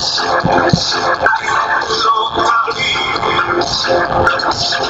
So proud of you.